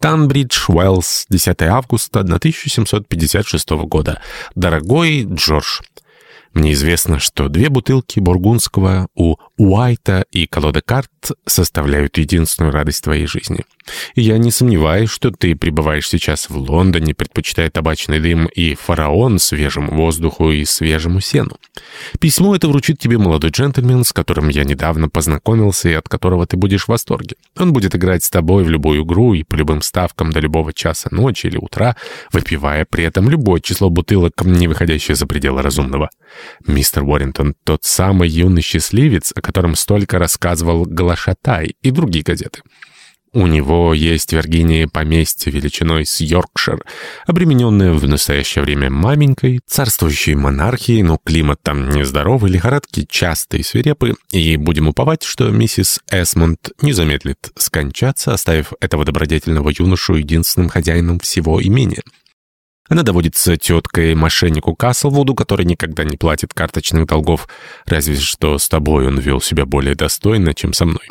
Танбридж, Уэллс, 10 августа 1756 года. Дорогой Джордж, мне известно, что две бутылки бургундского у Уайта и колода карт составляют единственную радость твоей жизни. И я не сомневаюсь, что ты пребываешь сейчас в Лондоне, предпочитая табачный дым и фараон свежему воздуху и свежему сену. Письмо это вручит тебе молодой джентльмен, с которым я недавно познакомился и от которого ты будешь в восторге. Он будет играть с тобой в любую игру и по любым ставкам до любого часа ночи или утра, выпивая при этом любое число бутылок, не выходящее за пределы разумного. Мистер Уоррингтон — тот самый юный счастливец, о котором столько рассказывал Глашатай и другие газеты. У него есть в Виргинии поместье величиной с Йоркшир, обремененное в настоящее время маменькой, царствующей монархией, но климат там нездоровый, лихорадки частые и свирепы, и будем уповать, что миссис Эсмонд не замедлит скончаться, оставив этого добродетельного юношу единственным хозяином всего имения. Она доводится теткой-мошеннику Каслвуду, который никогда не платит карточных долгов, разве что с тобой он вел себя более достойно, чем со мной.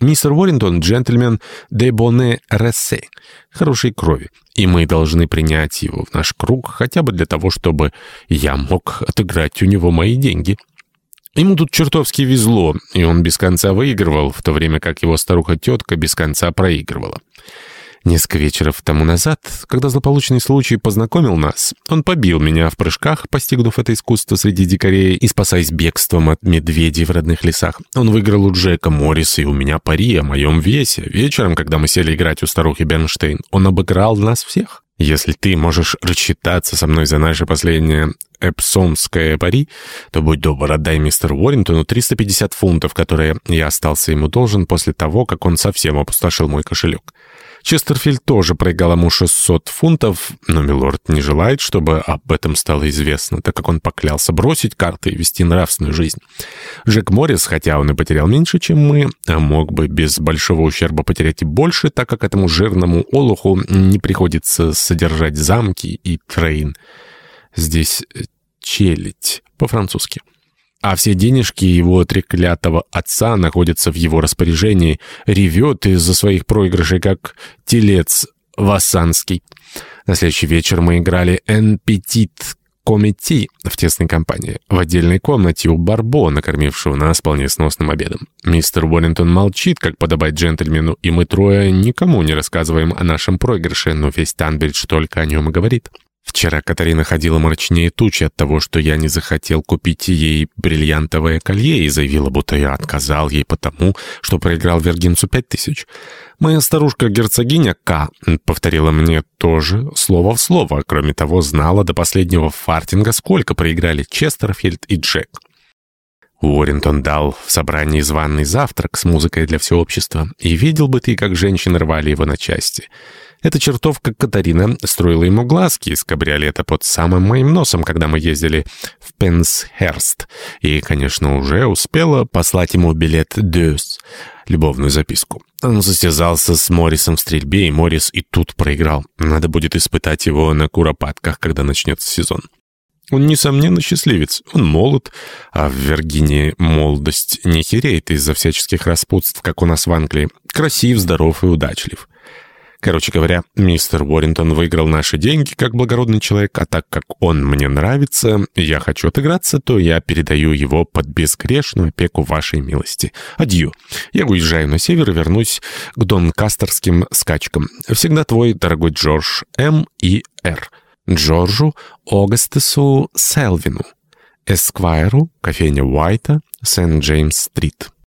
Мистер Уоррингтон — джентльмен де боне рессе, хорошей крови, и мы должны принять его в наш круг хотя бы для того, чтобы я мог отыграть у него мои деньги. Ему тут чертовски везло, и он без конца выигрывал, в то время как его старуха-тетка без конца проигрывала. Несколько вечеров тому назад, когда злополучный случай познакомил нас, он побил меня в прыжках, постигнув это искусство среди дикарей и спасаясь бегством от медведей в родных лесах. Он выиграл у Джека Морриса и у меня пари о моем весе. Вечером, когда мы сели играть у старухи Бернштейн, он обыграл нас всех. Если ты можешь рассчитаться со мной за наше последнее эпсомское пари, то будь добр, отдай мистеру Уоррингтону 350 фунтов, которые я остался ему должен после того, как он совсем опустошил мой кошелек. Честерфильд тоже проиграл ему 600 фунтов, но Милорд не желает, чтобы об этом стало известно, так как он поклялся бросить карты и вести нравственную жизнь. Джек Моррис, хотя он и потерял меньше, чем мы, мог бы без большого ущерба потерять и больше, так как этому жирному олуху не приходится содержать замки и трейн. Здесь челядь по-французски а все денежки его треклятого отца находятся в его распоряжении, ревет из-за своих проигрышей, как телец вассанский. На следующий вечер мы играли «Эн Петит Комити» в тесной компании, в отдельной комнате у Барбо, накормившего нас вполне сносным обедом. Мистер Уоррингтон молчит, как подобает джентльмену, и мы трое никому не рассказываем о нашем проигрыше, но весь Танбридж только о нем и говорит. Вчера Катарина ходила мрачнее тучи от того, что я не захотел купить ей бриллиантовое колье и заявила, будто я отказал ей потому, что проиграл Вергинцу пять тысяч. Моя старушка-герцогиня К. повторила мне тоже слово в слово, кроме того, знала до последнего фартинга, сколько проиграли Честерфильд и Джек. Уоррентон дал в собрании званный завтрак с музыкой для всего общества, и видел бы ты, как женщины рвали его на части. Эта чертовка Катарина строила ему глазки из кабриолета под самым моим носом, когда мы ездили в Пенсхерст, и, конечно, уже успела послать ему билет «Дёс», любовную записку. Он состязался с Моррисом в стрельбе, и Моррис и тут проиграл. Надо будет испытать его на куропатках, когда начнется сезон. Он, несомненно, счастливец. Он молод, а в Виргинии молодость не хереет из-за всяческих распутств, как у нас в Англии. Красив, здоров и удачлив. Короче говоря, мистер Уоррингтон выиграл наши деньги как благородный человек, а так как он мне нравится, я хочу отыграться, то я передаю его под безгрешную опеку вашей милости. Адью. Я уезжаю на север и вернусь к донкастерским скачкам. Всегда твой, дорогой Джордж М. и Р. Джорджу Огастесу Селвину, Эсквайру, кофейня Уайта, Сент-Джеймс-стрит.